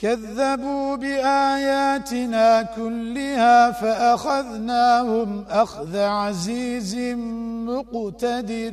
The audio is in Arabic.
كذبوا بآياتنا كلها فأخذناهم أخذ عزيز مقتدر.